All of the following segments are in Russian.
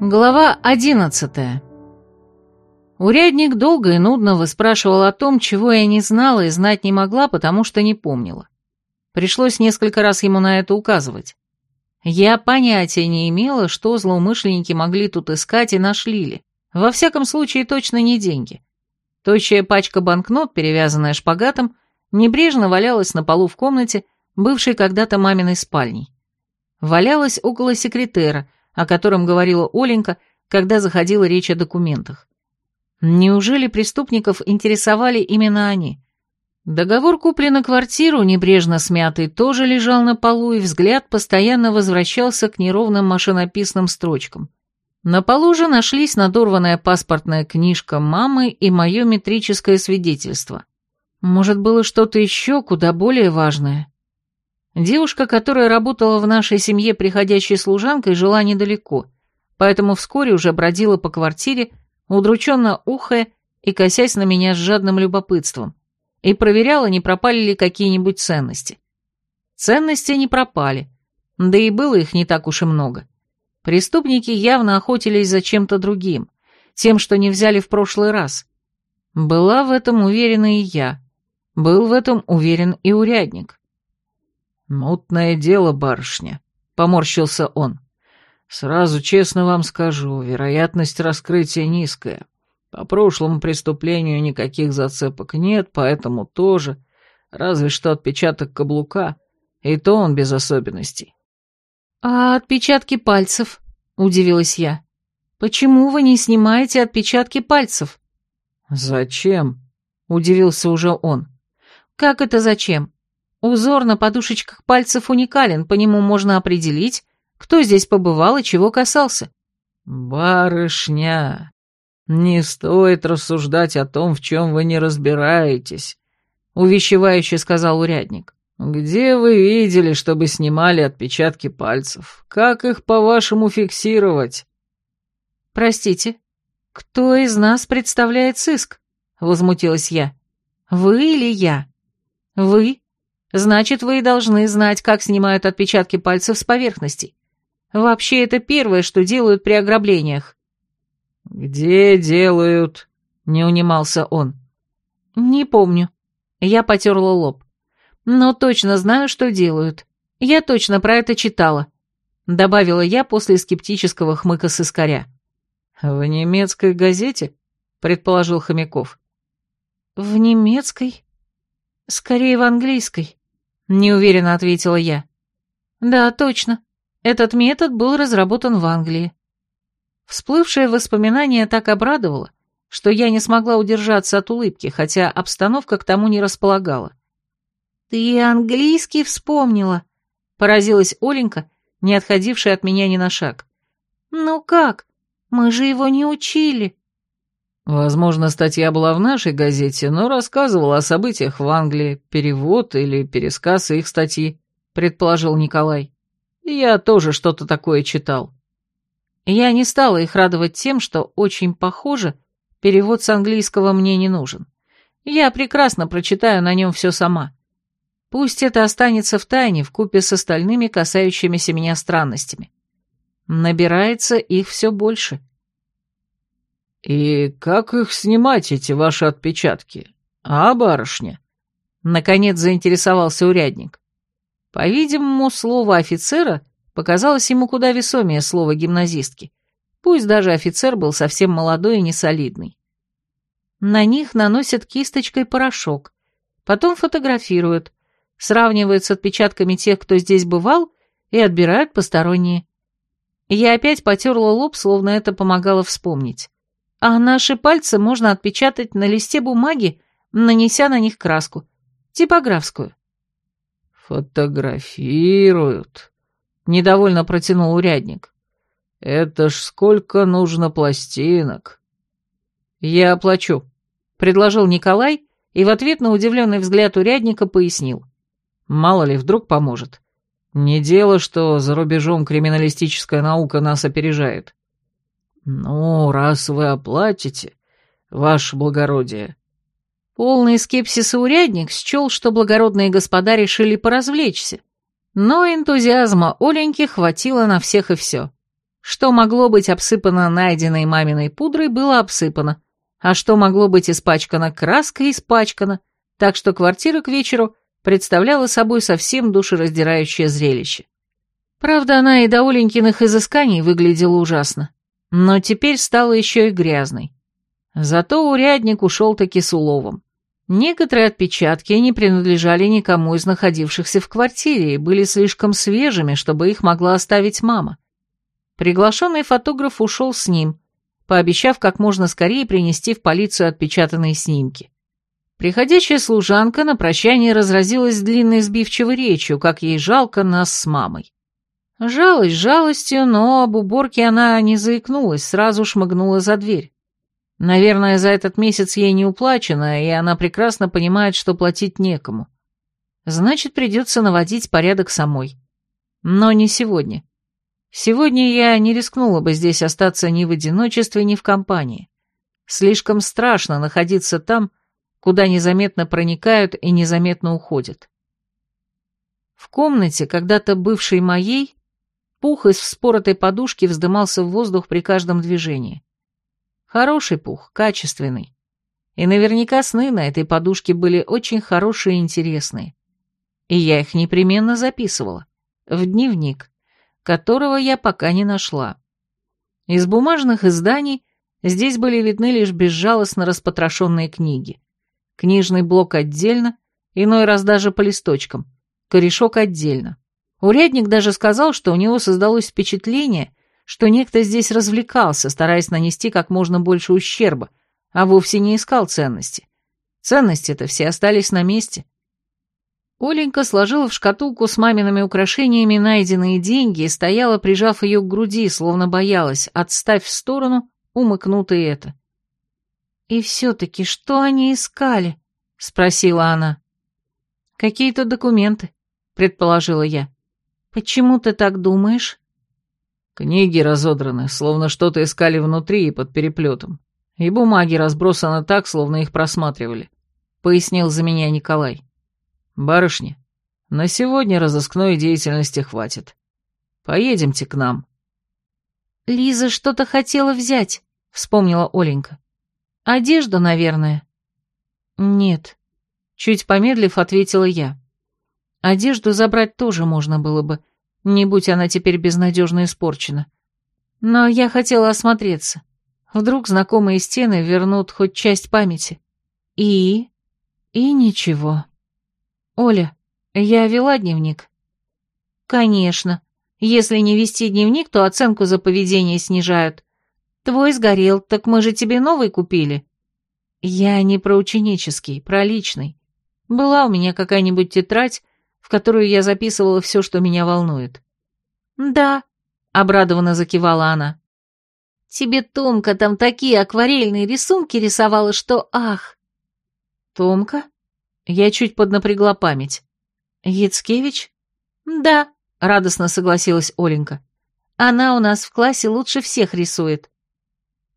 Глава одиннадцатая. Урядник долго и нудно выспрашивал о том, чего я не знала и знать не могла, потому что не помнила. Пришлось несколько раз ему на это указывать. Я понятия не имела, что злоумышленники могли тут искать и нашли ли. Во всяком случае, точно не деньги. Тощая пачка банкнот, перевязанная шпагатом, небрежно валялась на полу в комнате, бывшей когда-то маминой спальней. Валялась около секретера — о котором говорила Оленька, когда заходила речь о документах. Неужели преступников интересовали именно они? Договор купли на квартиру, небрежно смятый, тоже лежал на полу, и взгляд постоянно возвращался к неровным машинописным строчкам. На полу же нашлись надорванная паспортная книжка мамы и мое метрическое свидетельство. Может, было что-то еще куда более важное? Девушка, которая работала в нашей семье приходящей служанкой, жила недалеко, поэтому вскоре уже бродила по квартире, удрученно ухая и косясь на меня с жадным любопытством, и проверяла, не пропали ли какие-нибудь ценности. Ценности не пропали, да и было их не так уж и много. Преступники явно охотились за чем-то другим, тем, что не взяли в прошлый раз. Была в этом уверена и я, был в этом уверен и урядник. «Мутное дело, барышня», — поморщился он. «Сразу честно вам скажу, вероятность раскрытия низкая. По прошлому преступлению никаких зацепок нет, поэтому тоже, разве что отпечаток каблука, и то он без особенностей». «А отпечатки пальцев?» — удивилась я. «Почему вы не снимаете отпечатки пальцев?» «Зачем?» — удивился уже он. «Как это зачем? Узор на подушечках пальцев уникален, по нему можно определить, кто здесь побывал и чего касался. «Барышня, не стоит рассуждать о том, в чем вы не разбираетесь», — увещевающе сказал урядник. «Где вы видели, чтобы снимали отпечатки пальцев? Как их, по-вашему, фиксировать?» «Простите, кто из нас представляет сыск?» — возмутилась я. «Вы или я?» «Вы Значит, вы должны знать, как снимают отпечатки пальцев с поверхностей. Вообще, это первое, что делают при ограблениях». «Где делают?» — не унимался он. «Не помню». Я потерла лоб. «Но точно знаю, что делают. Я точно про это читала», — добавила я после скептического хмыка сыскаря. «В немецкой газете?» — предположил Хомяков. «В немецкой? Скорее, в английской», неуверенно ответила я. Да, точно. Этот метод был разработан в Англии. Всплывшее воспоминание так обрадовало, что я не смогла удержаться от улыбки, хотя обстановка к тому не располагала. «Ты английский вспомнила», — поразилась Оленька, не отходившая от меня ни на шаг. «Ну как? Мы же его не учили». Возможно, статья была в нашей газете, но рассказывала о событиях в Англии, перевод или пересказ их статьи, предположил Николай. Я тоже что-то такое читал. Я не стала их радовать тем, что очень похоже, перевод с английского мне не нужен. Я прекрасно прочитаю на нем все сама. Пусть это останется в тайне в купе с остальными касающимися меня странностями. Набирается их все больше. «И как их снимать, эти ваши отпечатки? А, барышня?» Наконец заинтересовался урядник. По-видимому, слово «офицера» показалось ему куда весомее слова «гимназистки». Пусть даже офицер был совсем молодой и несолидный. На них наносят кисточкой порошок, потом фотографируют, сравнивают с отпечатками тех, кто здесь бывал, и отбирают посторонние. Я опять потерла лоб, словно это помогало вспомнить а наши пальцы можно отпечатать на листе бумаги, нанеся на них краску, типографскую. «Фотографируют», — недовольно протянул урядник. «Это ж сколько нужно пластинок». «Я оплачу», — предложил Николай и в ответ на удивленный взгляд урядника пояснил. «Мало ли, вдруг поможет. Не дело, что за рубежом криминалистическая наука нас опережает». «Ну, раз вы оплатите, ваше благородие». Полный скепсис урядник счел, что благородные господа решили поразвлечься. Но энтузиазма Оленьки хватило на всех и все. Что могло быть обсыпано найденной маминой пудрой, было обсыпано, а что могло быть испачкано краской, испачкано, так что квартира к вечеру представляла собой совсем душераздирающее зрелище. Правда, она и до Оленькиных изысканий выглядела ужасно, но теперь стала еще и грязной. Зато урядник ушел таки с уловом. Некоторые отпечатки не принадлежали никому из находившихся в квартире и были слишком свежими, чтобы их могла оставить мама. Приглашенный фотограф ушел с ним, пообещав как можно скорее принести в полицию отпечатанные снимки. Приходящая служанка на прощание разразилась длинной сбивчивой речью, как ей жалко нас с мамой. Жалость жалостью, но об уборке она не заикнулась, сразу шмыгнула за дверь. Наверное, за этот месяц ей не уплачено, и она прекрасно понимает, что платить некому. Значит, придется наводить порядок самой. Но не сегодня. Сегодня я не рискнула бы здесь остаться ни в одиночестве, ни в компании. Слишком страшно находиться там, куда незаметно проникают и незаметно уходят. В комнате, когда-то бывшей моей, пух из вспоротой подушки вздымался в воздух при каждом движении. Хороший пух, качественный. И наверняка сны на этой подушке были очень хорошие и интересные. И я их непременно записывала. В дневник, которого я пока не нашла. Из бумажных изданий здесь были видны лишь безжалостно распотрошенные книги. Книжный блок отдельно, иной раз даже по листочкам, корешок отдельно. Урядник даже сказал, что у него создалось впечатление, что некто здесь развлекался, стараясь нанести как можно больше ущерба, а вовсе не искал ценности. Ценности-то все остались на месте. Оленька сложила в шкатулку с мамиными украшениями найденные деньги и стояла, прижав ее к груди, словно боялась, отставь в сторону, умыкнуто это. «И все-таки что они искали?» — спросила она. «Какие-то документы», — предположила я. «Почему ты так думаешь?» Книги разодраны, словно что-то искали внутри и под переплетом. И бумаги разбросаны так, словно их просматривали», — пояснил за меня Николай. «Барышни, на сегодня разыскной деятельности хватит. Поедемте к нам». «Лиза что-то хотела взять», — вспомнила Оленька. «Одежду, наверное». «Нет», — чуть помедлив, ответила я. «Одежду забрать тоже можно было бы, не будь она теперь безнадежно испорчена. Но я хотела осмотреться. Вдруг знакомые стены вернут хоть часть памяти. И... и ничего. Оля, я вела дневник? Конечно. Если не вести дневник, то оценку за поведение снижают. Твой сгорел, так мы же тебе новый купили. Я не про ученический, про личный. Была у меня какая-нибудь тетрадь, которую я записывала все, что меня волнует. «Да», — обрадованно закивала она. «Тебе Томка там такие акварельные рисунки рисовала, что ах!» «Томка?» Я чуть поднапрягла память. «Яцкевич?» «Да», — радостно согласилась Оленька. «Она у нас в классе лучше всех рисует».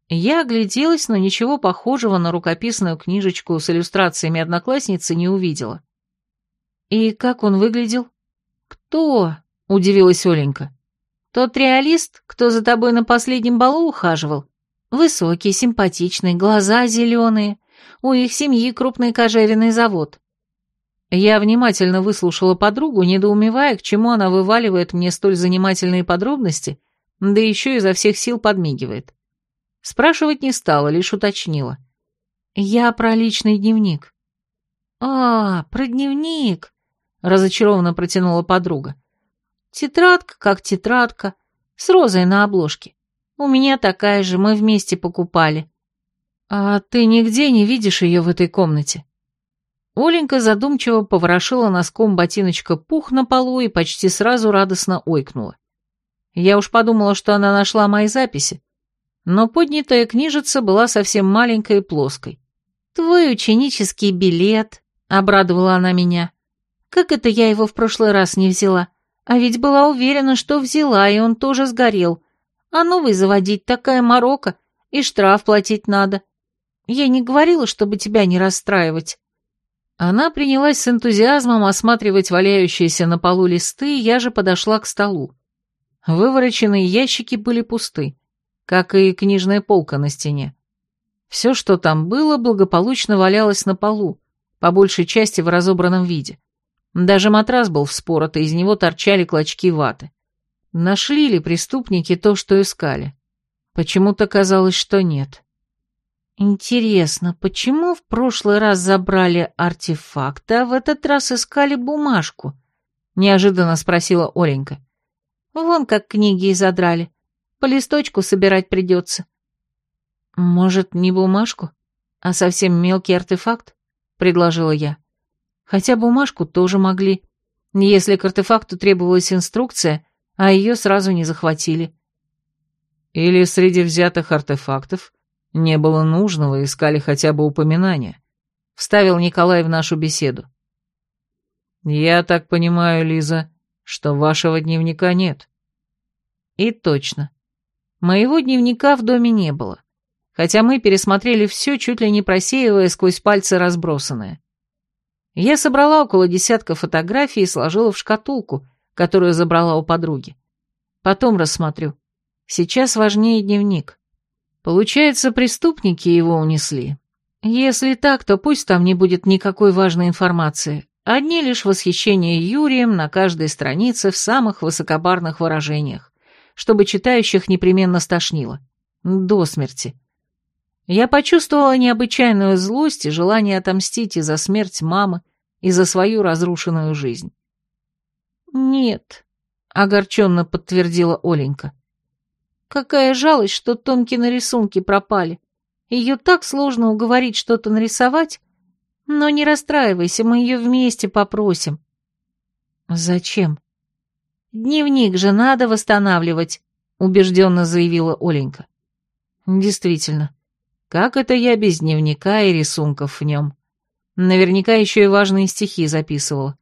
Я огляделась, но ничего похожего на рукописную книжечку с иллюстрациями одноклассницы не увидела. «И как он выглядел?» «Кто?» — удивилась Оленька. «Тот реалист, кто за тобой на последнем балу ухаживал. Высокий, симпатичный, глаза зеленые. У их семьи крупный кожевенный завод». Я внимательно выслушала подругу, недоумевая, к чему она вываливает мне столь занимательные подробности, да еще изо всех сил подмигивает. Спрашивать не стала, лишь уточнила. «Я про личный дневник». «А, про дневник разочарованно протянула подруга. Тетрадка как тетрадка, с розой на обложке. У меня такая же, мы вместе покупали. А ты нигде не видишь ее в этой комнате? Оленька задумчиво поворошила носком ботиночка пух на полу и почти сразу радостно ойкнула. Я уж подумала, что она нашла мои записи, но поднятая книжица была совсем маленькой и плоской. «Твой ученический билет», — обрадовала она меня. Как это я его в прошлый раз не взяла? А ведь была уверена, что взяла, и он тоже сгорел. А новый заводить такая морока, и штраф платить надо. Я не говорила, чтобы тебя не расстраивать». Она принялась с энтузиазмом осматривать валяющиеся на полу листы, я же подошла к столу. Вывороченные ящики были пусты, как и книжная полка на стене. Все, что там было, благополучно валялось на полу, по большей части в разобранном виде. Даже матрас был вспорот, и из него торчали клочки ваты. Нашли ли преступники то, что искали? Почему-то казалось, что нет. Интересно, почему в прошлый раз забрали артефакты, а в этот раз искали бумажку? Неожиданно спросила Оленька. Вон как книги и задрали. По листочку собирать придется. Может, не бумажку, а совсем мелкий артефакт? Предложила я. Хотя бумажку тоже могли, если к артефакту требовалась инструкция, а ее сразу не захватили. Или среди взятых артефактов не было нужного, искали хотя бы упоминания. Вставил Николай в нашу беседу. Я так понимаю, Лиза, что вашего дневника нет. И точно. Моего дневника в доме не было, хотя мы пересмотрели все, чуть ли не просеивая сквозь пальцы разбросанное. Я собрала около десятка фотографий и сложила в шкатулку, которую забрала у подруги. Потом рассмотрю. Сейчас важнее дневник. Получается, преступники его унесли. Если так, то пусть там не будет никакой важной информации. Одни лишь восхищения Юрием на каждой странице в самых высокобарных выражениях, чтобы читающих непременно стошнило. До смерти. Я почувствовала необычайную злость и желание отомстить и за смерть мамы, и за свою разрушенную жизнь. «Нет», — огорченно подтвердила Оленька. «Какая жалость, что Томкины рисунки пропали. Ее так сложно уговорить что-то нарисовать, но не расстраивайся, мы ее вместе попросим». «Зачем?» «Дневник же надо восстанавливать», — убежденно заявила Оленька. «Действительно, как это я без дневника и рисунков в нем?» Наверняка еще и важные стихи записывала.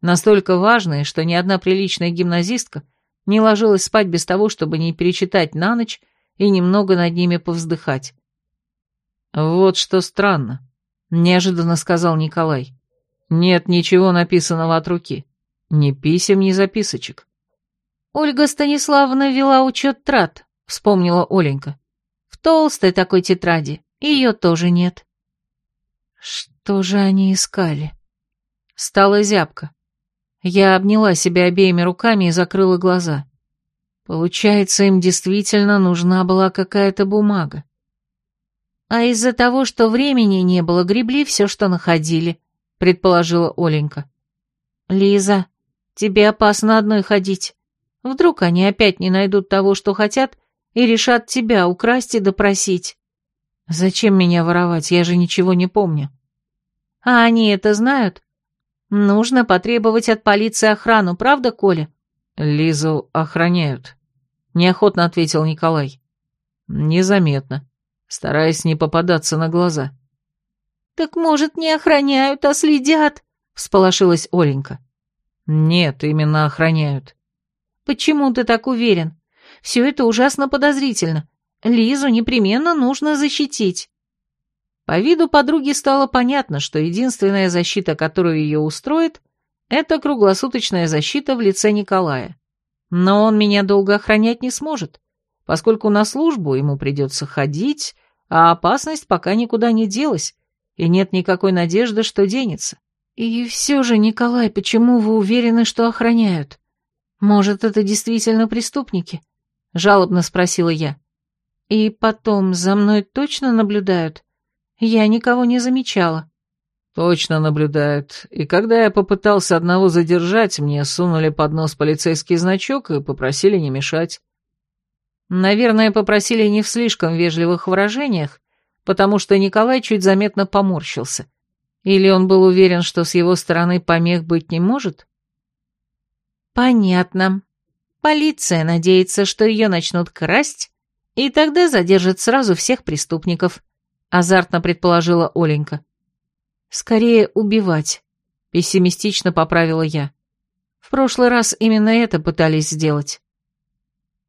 Настолько важные, что ни одна приличная гимназистка не ложилась спать без того, чтобы не перечитать на ночь и немного над ними повздыхать. «Вот что странно», — неожиданно сказал Николай. «Нет ничего написанного от руки. Ни писем, ни записочек». «Ольга Станиславовна вела учет трат», — вспомнила Оленька. «В толстой такой тетради. Ее тоже нет». Что же они искали? Стала зябко. Я обняла себя обеими руками и закрыла глаза. Получается, им действительно нужна была какая-то бумага. А из-за того, что времени не было, гребли все, что находили, предположила Оленька. Лиза, тебе опасно одной ходить. Вдруг они опять не найдут того, что хотят, и решат тебя украсть и допросить. Зачем меня воровать, я же ничего не помню. А они это знают? Нужно потребовать от полиции охрану, правда, Коля? Лизу охраняют, неохотно ответил Николай. Незаметно, стараясь не попадаться на глаза. Так, может, не охраняют, а следят? Всполошилась Оленька. Нет, именно охраняют. Почему ты так уверен? Все это ужасно подозрительно. Лизу непременно нужно защитить. По виду подруги стало понятно, что единственная защита, которую ее устроит, это круглосуточная защита в лице Николая. Но он меня долго охранять не сможет, поскольку на службу ему придется ходить, а опасность пока никуда не делась, и нет никакой надежды, что денется. И все же, Николай, почему вы уверены, что охраняют? Может, это действительно преступники? Жалобно спросила я. И потом, за мной точно наблюдают? Я никого не замечала. Точно наблюдают. И когда я попытался одного задержать, мне сунули под нос полицейский значок и попросили не мешать. Наверное, попросили не в слишком вежливых выражениях, потому что Николай чуть заметно поморщился. Или он был уверен, что с его стороны помех быть не может? Понятно. Полиция надеется, что ее начнут красть, и тогда задержат сразу всех преступников азартно предположила Оленька. Скорее убивать, пессимистично поправила я. В прошлый раз именно это пытались сделать.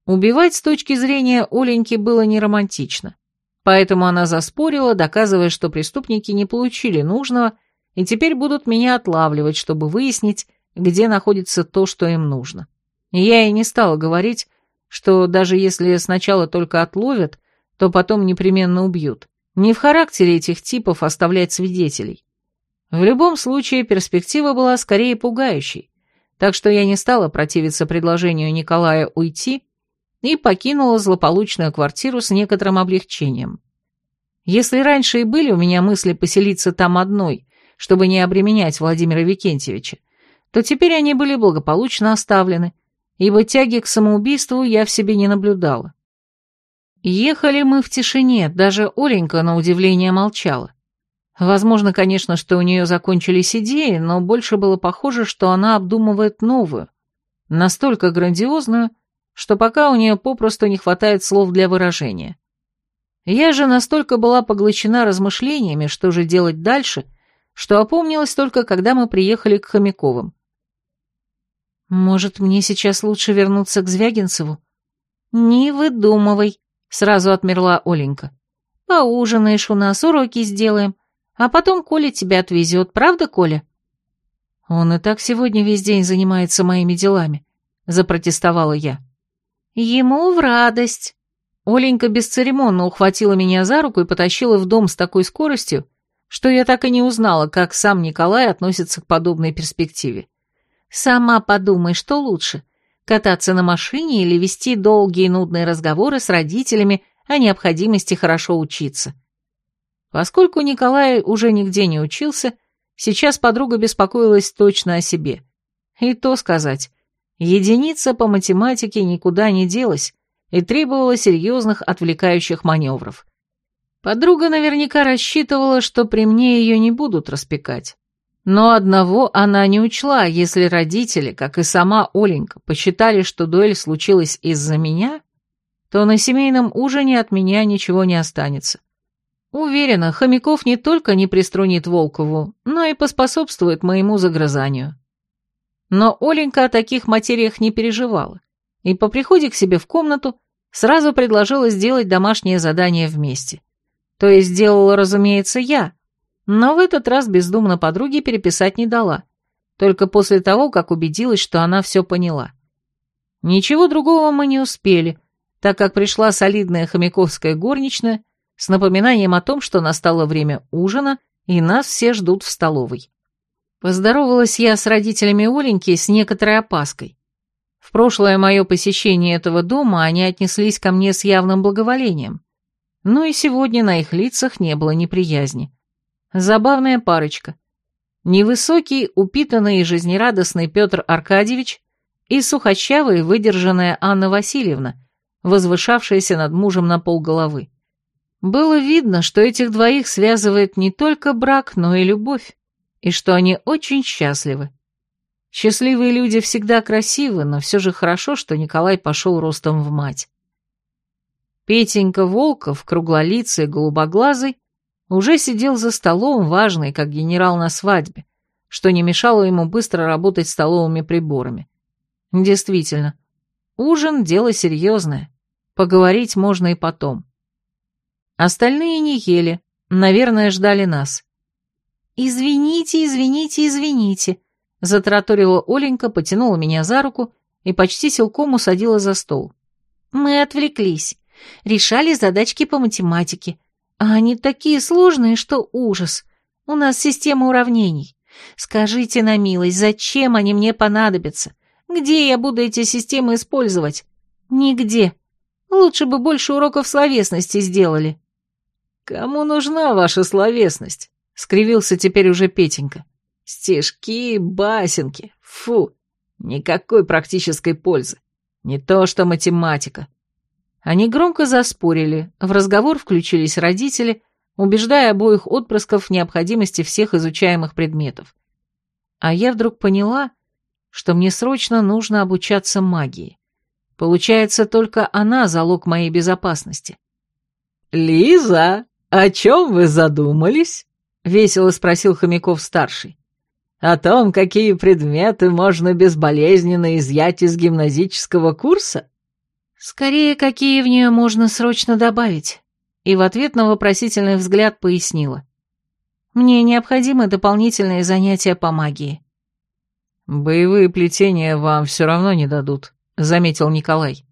Убивать с точки зрения Оленьки было не романтично, поэтому она заспорила, доказывая, что преступники не получили нужного и теперь будут меня отлавливать, чтобы выяснить, где находится то, что им нужно. Я и не стала говорить, что даже если сначала только отловят, то потом непременно убьют. Не в характере этих типов оставлять свидетелей. В любом случае, перспектива была скорее пугающей, так что я не стала противиться предложению Николая уйти и покинула злополучную квартиру с некоторым облегчением. Если раньше и были у меня мысли поселиться там одной, чтобы не обременять Владимира Викентьевича, то теперь они были благополучно оставлены, ибо тяги к самоубийству я в себе не наблюдала. Ехали мы в тишине, даже Оленька, на удивление, молчала. Возможно, конечно, что у нее закончились идеи, но больше было похоже, что она обдумывает новую, настолько грандиозную, что пока у нее попросту не хватает слов для выражения. Я же настолько была поглощена размышлениями, что же делать дальше, что опомнилась только, когда мы приехали к Хомяковым. «Может, мне сейчас лучше вернуться к Звягинцеву?» «Не выдумывай», — сразу отмерла Оленька. «Поужинаешь у нас, уроки сделаем, а потом Коля тебя отвезет, правда, Коля?» «Он и так сегодня весь день занимается моими делами», — запротестовала я. «Ему в радость». Оленька бесцеремонно ухватила меня за руку и потащила в дом с такой скоростью, что я так и не узнала, как сам Николай относится к подобной перспективе. «Сама подумай, что лучше, кататься на машине или вести долгие нудные разговоры с родителями о необходимости хорошо учиться». Поскольку Николай уже нигде не учился, сейчас подруга беспокоилась точно о себе. И то сказать, единица по математике никуда не делась и требовала серьезных отвлекающих маневров. Подруга наверняка рассчитывала, что при мне ее не будут распекать. Но одного она не учла, если родители, как и сама Оленька, посчитали, что дуэль случилась из-за меня, то на семейном ужине от меня ничего не останется. Уверена, Хомяков не только не приструнит Волкову, но и поспособствует моему загрызанию. Но Оленька о таких материях не переживала, и по приходе к себе в комнату сразу предложила сделать домашнее задание вместе. То есть сделала, разумеется, я, но в этот раз бездумно подруге переписать не дала, только после того, как убедилась, что она все поняла. Ничего другого мы не успели, так как пришла солидная хомяковская горничная, с напоминанием о том, что настало время ужина, и нас все ждут в столовой. Поздоровалась я с родителями Оленьки с некоторой опаской. В прошлое мое посещение этого дома они отнеслись ко мне с явным благоволением. Но и сегодня на их лицах не было неприязни. Забавная парочка. Невысокий, упитанный и жизнерадостный Петр Аркадьевич и сухощавая выдержанная Анна Васильевна, возвышавшаяся над мужем на полголовы. Было видно, что этих двоих связывает не только брак, но и любовь, и что они очень счастливы. Счастливые люди всегда красивы, но все же хорошо, что Николай пошел ростом в мать. Петенька Волков, круглолицый, голубоглазый, уже сидел за столом, важный, как генерал на свадьбе, что не мешало ему быстро работать столовыми приборами. Действительно, ужин — дело серьезное, поговорить можно и потом. Остальные не ели, наверное, ждали нас. «Извините, извините, извините», — затраторила Оленька, потянула меня за руку и почти силком усадила за стол. «Мы отвлеклись, решали задачки по математике, а они такие сложные, что ужас. У нас система уравнений. Скажите на милость, зачем они мне понадобятся? Где я буду эти системы использовать? Нигде. Лучше бы больше уроков словесности сделали». «Кому нужна ваша словесность?» — скривился теперь уже Петенька. «Стишки, басенки, фу, никакой практической пользы. Не то что математика». Они громко заспорили, в разговор включились родители, убеждая обоих отпрысков в необходимости всех изучаемых предметов. А я вдруг поняла, что мне срочно нужно обучаться магии. Получается, только она залог моей безопасности. «Лиза!» «О чем вы задумались?» — весело спросил Хомяков-старший. «О том, какие предметы можно безболезненно изъять из гимназического курса?» «Скорее, какие в нее можно срочно добавить?» И в ответ на вопросительный взгляд пояснила. «Мне необходимы дополнительные занятия по магии». «Боевые плетения вам все равно не дадут», — заметил Николай.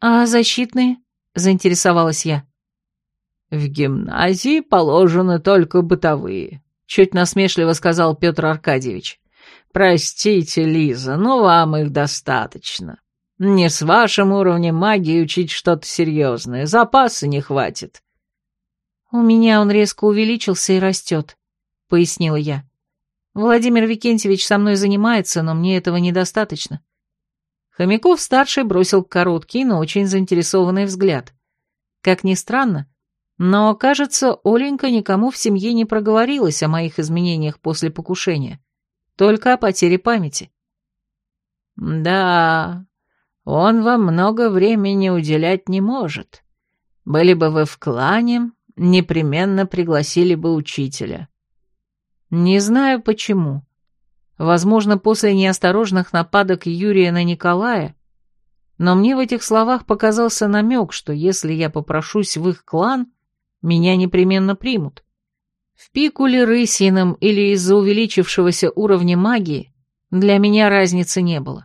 «А защитные?» — заинтересовалась я. «В гимназии положены только бытовые», — чуть насмешливо сказал Петр Аркадьевич. «Простите, Лиза, но вам их достаточно. Не с вашим уровнем магии учить что-то серьезное, запаса не хватит». «У меня он резко увеличился и растет», — пояснила я. «Владимир Викентьевич со мной занимается, но мне этого недостаточно». Хомяков-старший бросил короткий, но очень заинтересованный взгляд. Как ни странно, но, кажется, Оленька никому в семье не проговорилась о моих изменениях после покушения, только о потере памяти. «Да, он вам много времени уделять не может. Были бы вы в клане, непременно пригласили бы учителя». Не знаю почему. Возможно, после неосторожных нападок Юрия на Николая, но мне в этих словах показался намек, что если я попрошусь в их клан, меня непременно примут. В пику ли рысином или из-за увеличившегося уровня магии для меня разницы не было.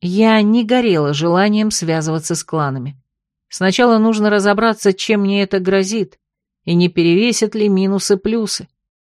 Я не горела желанием связываться с кланами. Сначала нужно разобраться, чем мне это грозит, и не перевесят ли минусы плюсы.